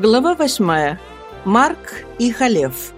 Глава восьмая. Марк и Халев.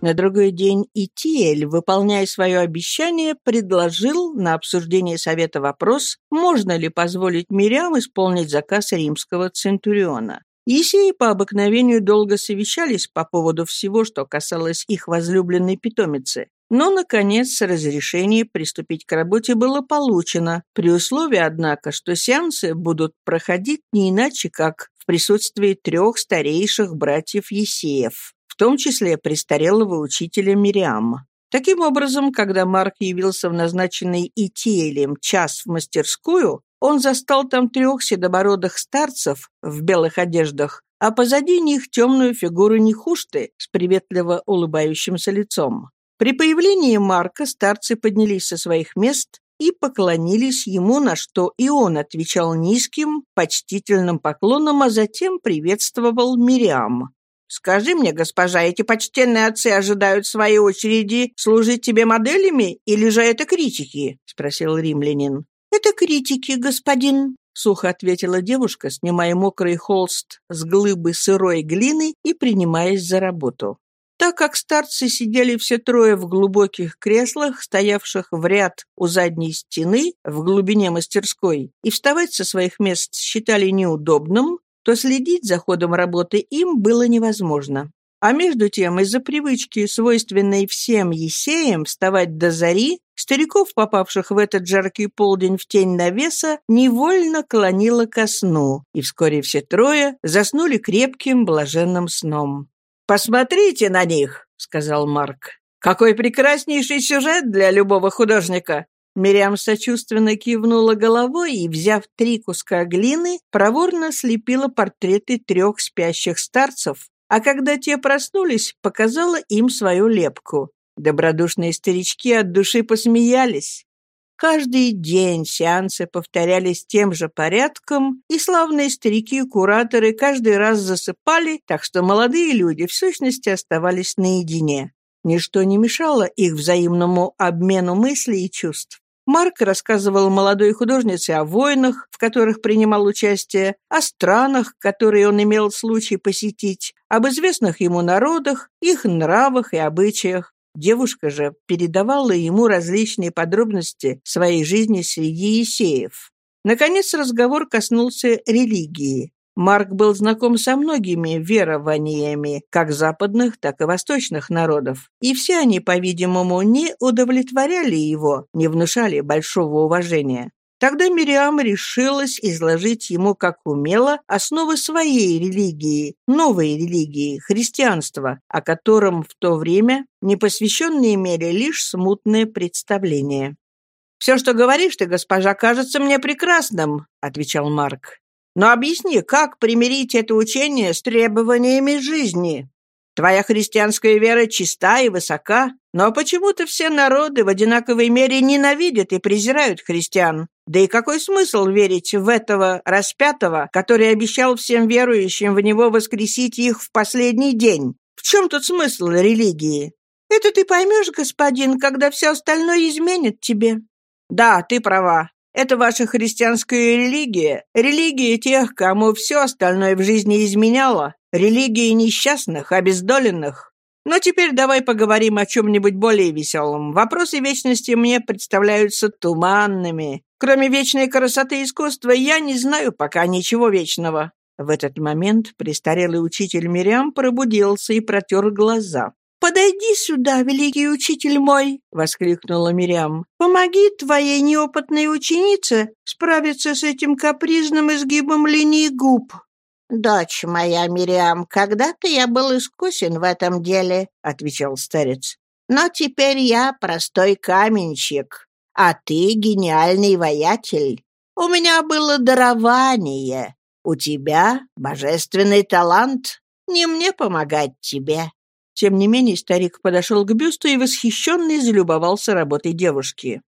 На другой день Итиэль, выполняя свое обещание, предложил на обсуждение совета вопрос, можно ли позволить Мирям исполнить заказ римского центуриона. Есеи по обыкновению долго совещались по поводу всего, что касалось их возлюбленной питомицы. Но, наконец, разрешение приступить к работе было получено, при условии, однако, что сеансы будут проходить не иначе, как присутствии трех старейших братьев Есеев, в том числе престарелого учителя Мириама. Таким образом, когда Марк явился в назначенный Итиэлем час в мастерскую, он застал там трех седобородых старцев в белых одеждах, а позади них темную фигуру Нехушты с приветливо улыбающимся лицом. При появлении Марка старцы поднялись со своих мест и поклонились ему, на что и он отвечал низким, почтительным поклоном, а затем приветствовал Мириам. «Скажи мне, госпожа, эти почтенные отцы ожидают своей очереди служить тебе моделями, или же это критики?» — спросил римлянин. «Это критики, господин», — сухо ответила девушка, снимая мокрый холст с глыбы сырой глины и принимаясь за работу. Так как старцы сидели все трое в глубоких креслах, стоявших в ряд у задней стены в глубине мастерской, и вставать со своих мест считали неудобным, то следить за ходом работы им было невозможно. А между тем, из-за привычки, свойственной всем есеям, вставать до зари, стариков, попавших в этот жаркий полдень в тень навеса, невольно клонило ко сну, и вскоре все трое заснули крепким блаженным сном. «Посмотрите на них!» — сказал Марк. «Какой прекраснейший сюжет для любого художника! Мириам сочувственно кивнула головой и, взяв три куска глины, проворно слепила портреты трех спящих старцев, а когда те проснулись, показала им свою лепку. Добродушные старички от души посмеялись. Каждый день сеансы повторялись тем же порядком, и славные старики и кураторы каждый раз засыпали, так что молодые люди в сущности оставались наедине. Ничто не мешало их взаимному обмену мыслей и чувств. Марк рассказывал молодой художнице о войнах, в которых принимал участие, о странах, которые он имел случай посетить, об известных ему народах, их нравах и обычаях. Девушка же передавала ему различные подробности своей жизни среди есеев. Наконец разговор коснулся религии. Марк был знаком со многими верованиями, как западных, так и восточных народов, и все они, по-видимому, не удовлетворяли его, не внушали большого уважения. Тогда Мириам решилась изложить ему, как умела, основы своей религии, новой религии, христианства, о котором в то время непосвященные имели лишь смутное представление. «Все, что говоришь ты, госпожа, кажется мне прекрасным», — отвечал Марк. Но объясни, как примирить это учение с требованиями жизни? Твоя христианская вера чиста и высока, но почему-то все народы в одинаковой мере ненавидят и презирают христиан. Да и какой смысл верить в этого распятого, который обещал всем верующим в него воскресить их в последний день? В чем тут смысл религии? Это ты поймешь, господин, когда все остальное изменит тебе. Да, ты права. Это ваша христианская религия, религия тех, кому все остальное в жизни изменяло, религия несчастных, обездоленных. Но теперь давай поговорим о чем-нибудь более веселом. Вопросы вечности мне представляются туманными. Кроме вечной красоты искусства, я не знаю пока ничего вечного». В этот момент престарелый учитель Мирям пробудился и протер глаза. «Подойди сюда, великий учитель мой!» — воскликнула Мирям. «Помоги твоей неопытной ученице справиться с этим капризным изгибом линии губ». «Дочь моя, Мириам, когда-то я был искусен в этом деле», — отвечал старец. «Но теперь я простой каменщик, а ты гениальный воятель. У меня было дарование, у тебя божественный талант. Не мне помогать тебе. Тем не менее старик подошел к бюсту и восхищенный залюбовался работой девушки.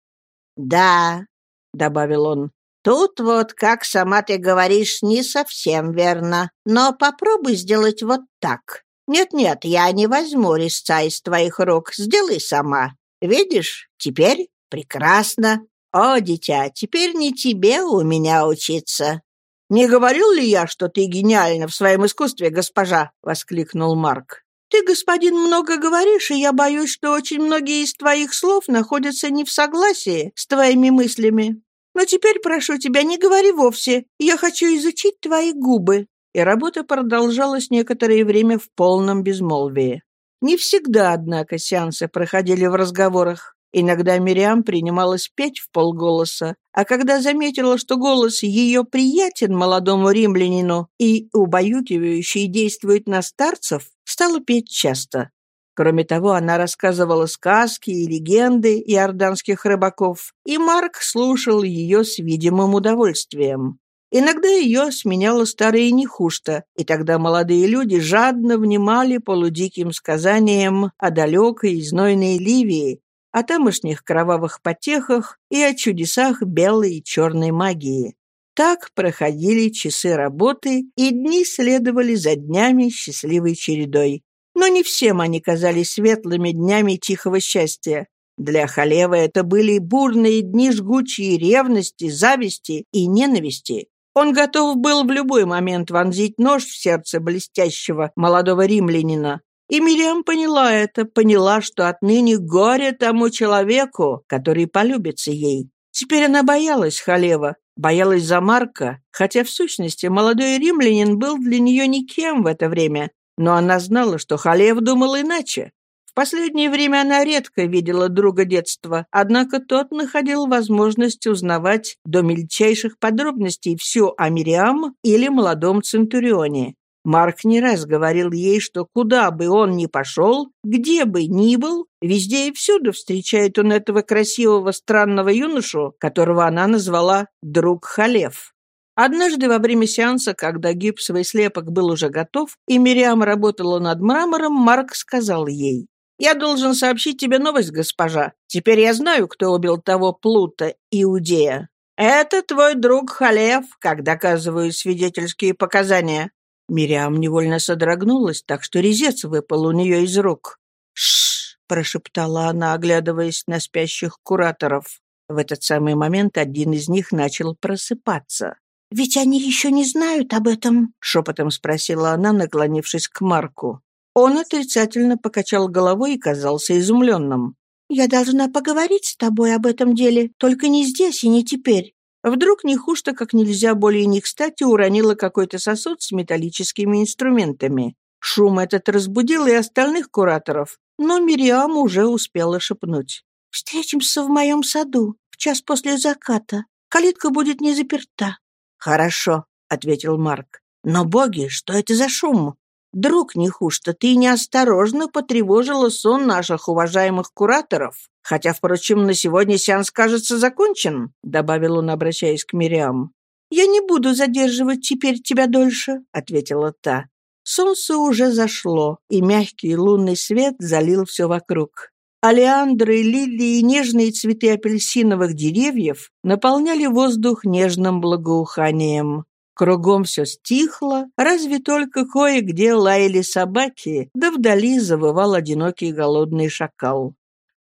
«Да», — добавил он, — «тут вот, как сама ты говоришь, не совсем верно, но попробуй сделать вот так. Нет-нет, я не возьму резца из твоих рук, сделай сама. Видишь, теперь прекрасно. О, дитя, теперь не тебе у меня учиться». «Не говорил ли я, что ты гениальна в своем искусстве, госпожа?» — воскликнул Марк. «Ты, господин, много говоришь, и я боюсь, что очень многие из твоих слов находятся не в согласии с твоими мыслями. Но теперь прошу тебя, не говори вовсе. Я хочу изучить твои губы». И работа продолжалась некоторое время в полном безмолвии. Не всегда, однако, сеансы проходили в разговорах. Иногда Мириам принималась петь в полголоса, а когда заметила, что голос ее приятен молодому римлянину и убаюкивающий действует на старцев, стала петь часто. Кроме того, она рассказывала сказки и легенды иорданских рыбаков, и Марк слушал ее с видимым удовольствием. Иногда ее сменяла старая нехушта, и тогда молодые люди жадно внимали полудиким сказаниям о далекой и знойной Ливии, о тамошних кровавых потехах и о чудесах белой и черной магии. Так проходили часы работы, и дни следовали за днями счастливой чередой. Но не всем они казались светлыми днями тихого счастья. Для Халева это были бурные дни жгучей ревности, зависти и ненависти. Он готов был в любой момент вонзить нож в сердце блестящего молодого римлянина, и Мириам поняла это, поняла, что отныне горе тому человеку, который полюбится ей. Теперь она боялась Халева, боялась за Марка, хотя в сущности молодой римлянин был для нее никем в это время, но она знала, что Халев думал иначе. В последнее время она редко видела друга детства, однако тот находил возможность узнавать до мельчайших подробностей все о Мириам или молодом Центурионе. Марк не раз говорил ей, что куда бы он ни пошел, где бы ни был, везде и всюду встречает он этого красивого странного юношу, которого она назвала «друг Халев». Однажды во время сеанса, когда гипсовый слепок был уже готов, и Мириам работала над мрамором, Марк сказал ей, «Я должен сообщить тебе новость, госпожа. Теперь я знаю, кто убил того Плута, Иудея. Это твой друг Халев, как доказывают свидетельские показания. Мириам невольно содрогнулась, так что резец выпал у нее из рук. «Шш!» — прошептала она, оглядываясь на спящих кураторов. В этот самый момент один из них начал просыпаться. «Ведь они еще не знают об этом?» — шепотом спросила она, наклонившись к Марку. Он отрицательно покачал головой и казался изумленным. «Я должна поговорить с тобой об этом деле, только не здесь и не теперь. Вдруг Нехушта как нельзя более не кстати уронила какой-то сосуд с металлическими инструментами. Шум этот разбудил и остальных кураторов, но Мириам уже успела шепнуть. «Встретимся в моем саду в час после заката. Калитка будет не заперта». «Хорошо», — ответил Марк. «Но, боги, что это за шум? Друг Нехушта, ты неосторожно потревожила сон наших уважаемых кураторов. Хотя, впрочем, на сегодня сеанс, кажется, закончен», — добавил он, обращаясь к Мириам. «Я не буду задерживать теперь тебя дольше», — ответила та. Солнце уже зашло, и мягкий лунный свет залил все вокруг. Алиандры, лилии и нежные цветы апельсиновых деревьев наполняли воздух нежным благоуханием. Кругом все стихло, разве только кое-где лаяли собаки, да вдали завывал одинокий голодный шакал.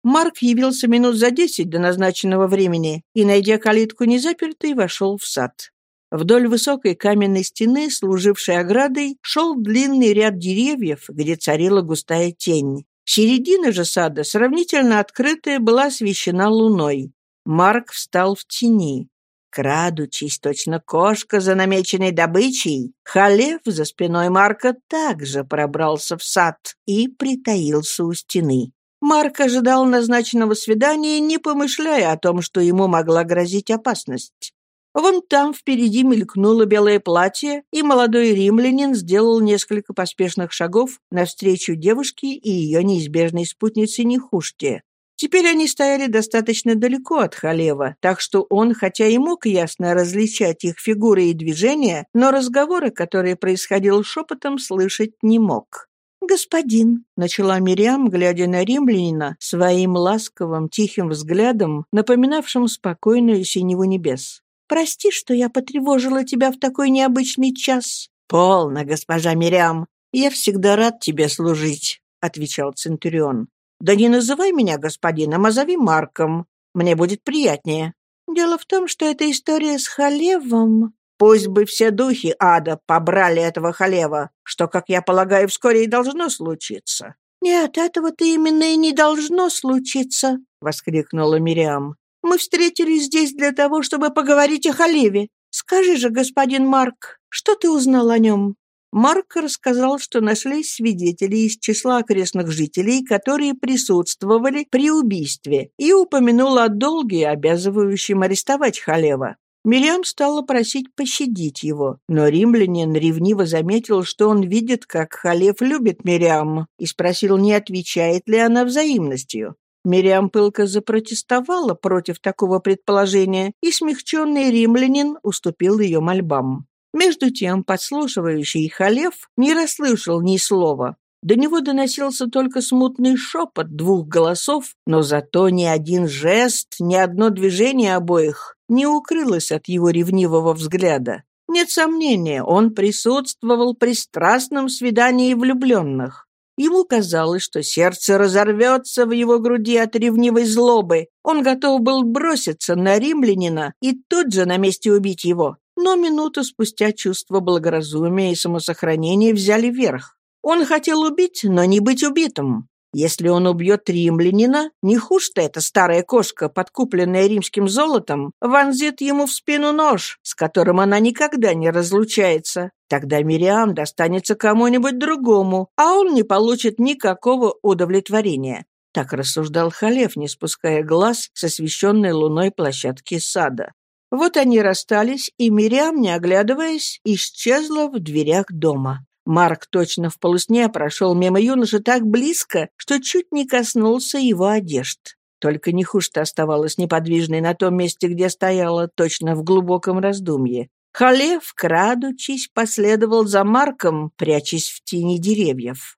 Марк явился минут за десять до назначенного времени и, найдя калитку незапертой, вошел в сад. Вдоль высокой каменной стены, служившей оградой, шел длинный ряд деревьев, где царила густая тень. Середина же сада, сравнительно открытая, была освещена луной. Марк встал в тени. Крадучись, точно кошка за намеченной добычей, Халев за спиной Марка также пробрался в сад и притаился у стены. Марк ожидал назначенного свидания, не помышляя о том, что ему могла грозить опасность. Вон там впереди мелькнуло белое платье, и молодой римлянин сделал несколько поспешных шагов навстречу девушке и ее неизбежной спутнице Нехуште. Теперь они стояли достаточно далеко от Халева, так что он, хотя и мог ясно различать их фигуры и движения, но разговоры, которые происходил шепотом, слышать не мог. «Господин», — начала Мириам, глядя на римлянина, своим ласковым, тихим взглядом, напоминавшим спокойную синеву небес. «Прости, что я потревожила тебя в такой необычный час». «Полно, госпожа Мириам. Я всегда рад тебе служить», — отвечал Центурион. «Да не называй меня господином, а зови Марком. Мне будет приятнее». «Дело в том, что эта история с Халевом...» Пусть бы все духи ада побрали этого халева, что, как я полагаю, вскоре и должно случиться». «Нет, этого-то именно и не должно случиться», — воскликнула Мириам. «Мы встретились здесь для того, чтобы поговорить о халеве. Скажи же, господин Марк, что ты узнал о нем?» Марк рассказал, что нашлись свидетели из числа окрестных жителей, которые присутствовали при убийстве, и упомянул о долге, обязывающем арестовать Халева. Мириам стала просить пощадить его, но римлянин ревниво заметил, что он видит, как Халев любит Мириам, и спросил, не отвечает ли она взаимностью. Мириам пылко запротестовала против такого предположения, и смягченный римлянин уступил ее мольбам. Между тем подслушивающий Халев не расслышал ни слова. До него доносился только смутный шепот двух голосов, но зато ни один жест, ни одно движение обоих не укрылось от его ревнивого взгляда. Нет сомнения, он присутствовал при страстном свидании влюбленных. Ему казалось, что сердце разорвется в его груди от ревнивой злобы. Он готов был броситься на римлянина и тут же на месте убить его. Но минуту спустя чувство благоразумия и самосохранения взяли верх. Он хотел убить, но не быть убитым. Если он убьет римлянина, не хуже-то эта старая кошка, подкупленная римским золотом, вонзит ему в спину нож, с которым она никогда не разлучается. Тогда Мириам достанется кому-нибудь другому, а он не получит никакого удовлетворения. Так рассуждал Халев, не спуская глаз с освещенной луной площадки сада. Вот они расстались, и Мириам, не оглядываясь, исчезла в дверях дома. Марк точно в полусне прошел мимо юноши так близко, что чуть не коснулся его одежд. Только не хуже-то оставалась неподвижной на том месте, где стояла, точно в глубоком раздумье. Халев, крадучись, последовал за Марком, прячась в тени деревьев.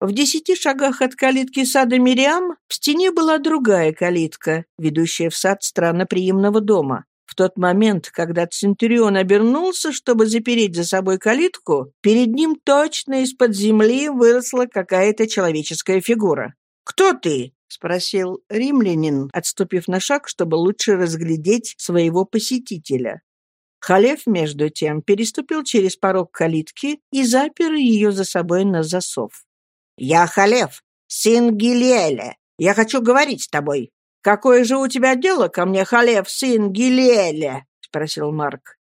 В десяти шагах от калитки сада Мириам в стене была другая калитка, ведущая в сад странноприимного дома. В тот момент, когда Центурион обернулся, чтобы запереть за собой калитку, перед ним точно из-под земли выросла какая-то человеческая фигура. «Кто ты?» — спросил римлянин, отступив на шаг, чтобы лучше разглядеть своего посетителя. Халев, между тем, переступил через порог калитки и запер ее за собой на засов. «Я Халев, сын Гилеля. Я хочу говорить с тобой. «Какое же у тебя дело ко мне, Халев, сын Гилеля?» — спросил Марк.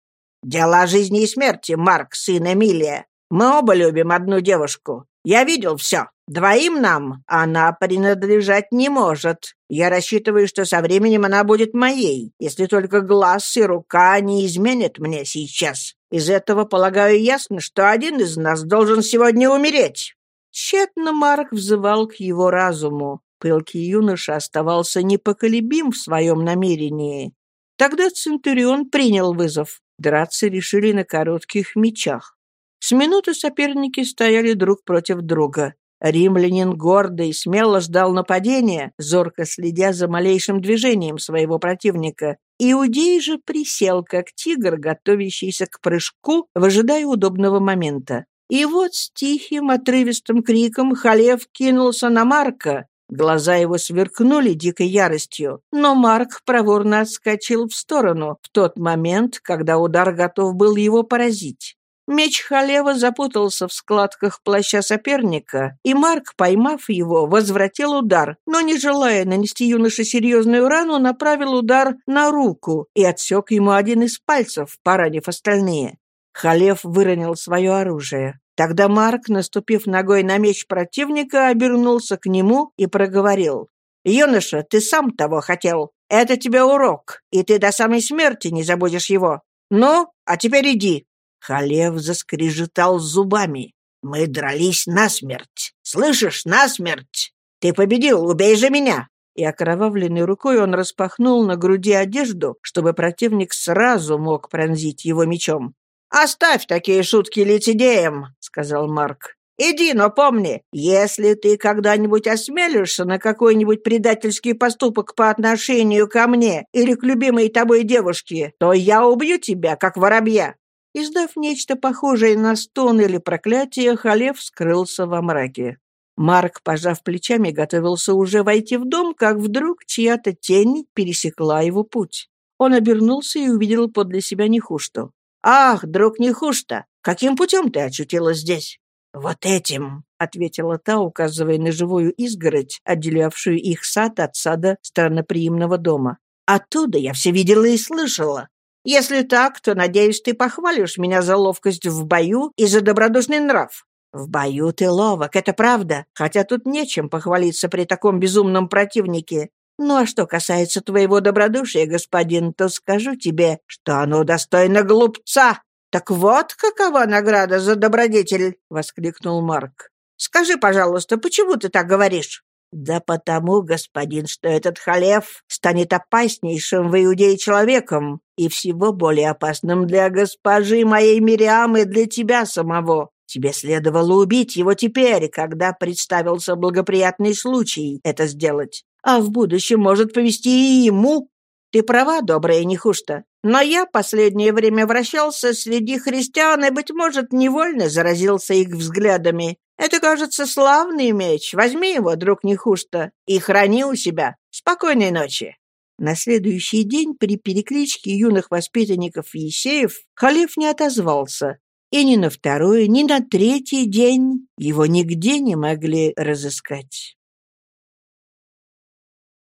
«Дело жизни и смерти, Марк, сын Эмилия. Мы оба любим одну девушку. Я видел все. Двоим нам она принадлежать не может. Я рассчитываю, что со временем она будет моей, если только глаз и рука не изменят мне сейчас. Из этого, полагаю, ясно, что один из нас должен сегодня умереть». Тщетно Марк взывал к его разуму. Пылкий юноша оставался непоколебим в своем намерении. Тогда Центурион принял вызов. Драться решили на коротких мечах. С минуты соперники стояли друг против друга. Римлянин гордо и смело ждал нападения, зорко следя за малейшим движением своего противника. Иудей же присел, как тигр, готовящийся к прыжку, выжидая удобного момента. И вот с тихим, отрывистым криком Халев кинулся на Марка, Глаза его сверкнули дикой яростью, но Марк проворно отскочил в сторону в тот момент, когда удар готов был его поразить. Меч Халева запутался в складках плаща соперника, и Марк, поймав его, возвратил удар, но, не желая нанести юноше серьезную рану, направил удар на руку и отсек ему один из пальцев, поранив остальные. Халев выронил свое оружие. Тогда Марк, наступив ногой на меч противника, обернулся к нему и проговорил. «Юноша, ты сам того хотел. Это тебе урок, и ты до самой смерти не забудешь его. Ну, а теперь иди». Халев заскрежетал зубами. «Мы дрались насмерть. Слышишь, насмерть? Ты победил, убей же меня!» И окровавленной рукой он распахнул на груди одежду, чтобы противник сразу мог пронзить его мечом. «Оставь такие шутки лицедеям», — сказал Марк. «Иди, но помни, если ты когда-нибудь осмелишься на какой-нибудь предательский поступок по отношению ко мне или к любимой тобой девушке, то я убью тебя, как воробья». Издав нечто похожее на стон или проклятие, Халев скрылся во мраке. Марк, пожав плечами, готовился уже войти в дом, как вдруг чья-то тень пересекла его путь. Он обернулся и увидел подле себя Нехушту. «Ах, друг Нехушта, каким путем ты очутилась здесь?» «Вот этим», — ответила та, указывая на живую изгородь, отделявшую их сад от сада странноприимного дома. «Оттуда я все видела и слышала. Если так, то, надеюсь, ты похвалишь меня за ловкость в бою и за добродушный нрав. В бою ты ловок, это правда, хотя тут нечем похвалиться при таком безумном противнике. Ну а что касается твоего добродушия, господин, то скажу тебе, что оно достойно глупца. «Так вот какова награда за добродетель!» — воскликнул Марк. «Скажи, пожалуйста, почему ты так говоришь?» «Да потому, господин, что этот халев станет опаснейшим в Иудее человеком и всего более опасным для госпожи моей Мириам и для тебя самого. Тебе следовало убить его теперь, когда представился благоприятный случай это сделать. А в будущем может повести и ему. Ты права, добрая Нехушта. Но я последнее время вращался среди христиан и, быть может, невольно заразился их взглядами. Это, кажется, славный меч. Возьми его, друг Нехушта, и храни у себя. Спокойной ночи». На следующий день при перекличке юных воспитанников Есеев халиф не отозвался, и ни на второй, ни на третий день его нигде не могли разыскать.